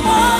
Mama.